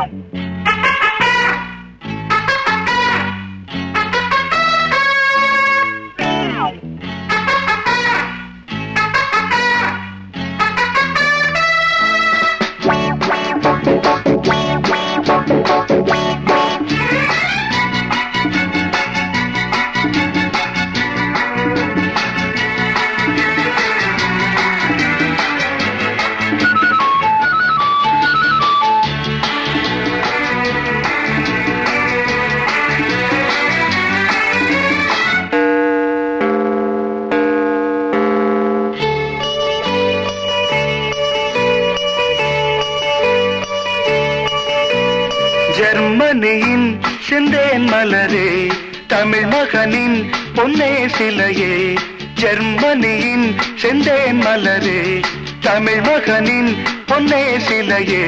out. ஜெர்மனியின் செந்தேன் மலரே தமிழ் மகனின் பொன்னே சிலையே ஜெர்மனியின் செந்தேன் மலரே தமிழ் மகனின் பொன்னே சிலையே.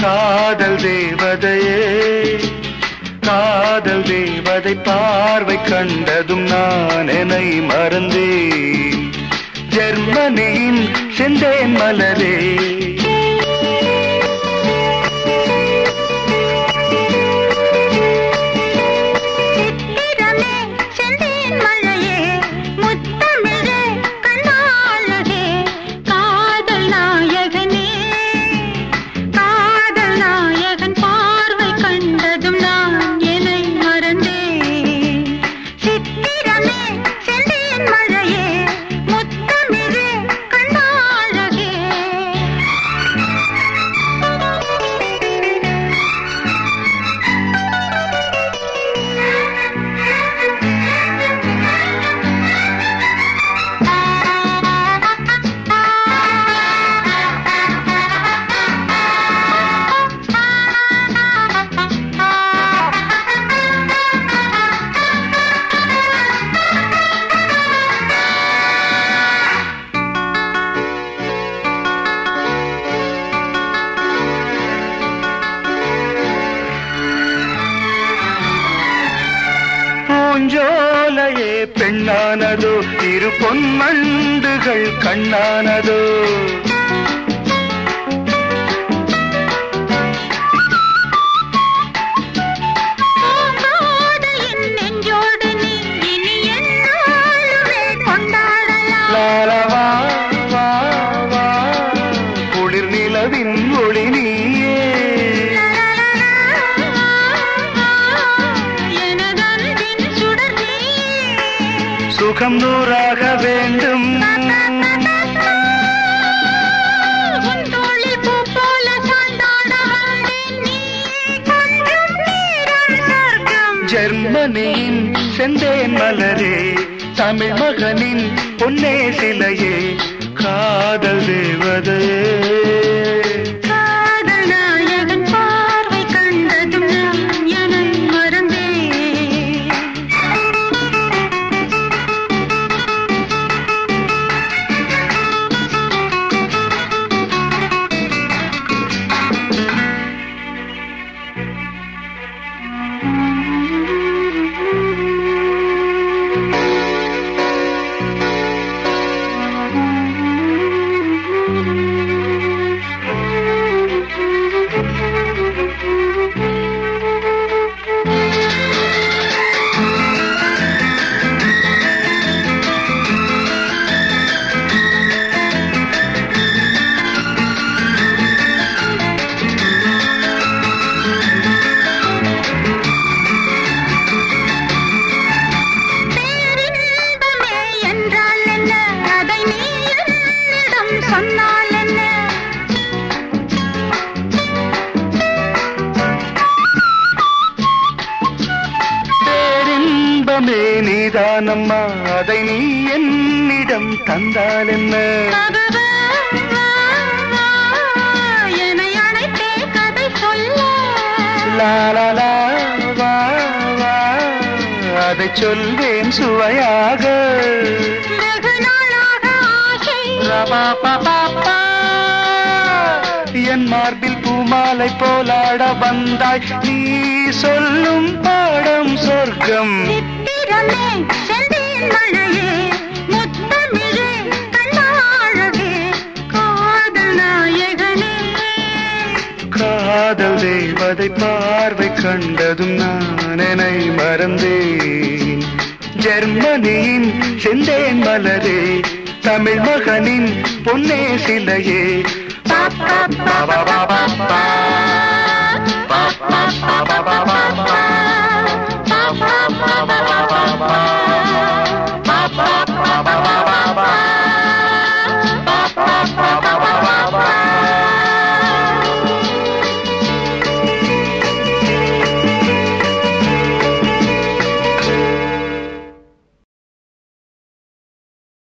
காதல் தேவதையே காதல் தேவதை பார்வை கண்டதும் நான் என்னை மறந்தேன். ஜெர்மனியின் செந்தேன் மலரே பூஞ்சோலையே பெண்ணானதோ இரு பொன்மண்டுகள் கண்ணானதோ. கொஞ்சம் நேரம் சொர்க்கம். ஜெர்மனியின் செந்தேன் மலரே தமிழ் மகனின் பொன்னே சிலையே காதல் தேவதையே நீதானம்மா அதை நீ என்னிடம் தந்தால் என்ன? அதை சொல்வேன் சுவையாக. என் மார்பில் பூமாலை போலாட வந்தாய். நீ சொல்லும் பாடம் சொர்க்கம். காதல் தேவதை பார்வை கண்டதும் நான் என்னை மறந்தேன் ஜெர்மனியின் செந்தேன் மலரே தமிழ் மகனின் பொன்னே சிலையே பாப்பா பாபா பாபா பா. பாப்பா Baba ba ba ba ba ba.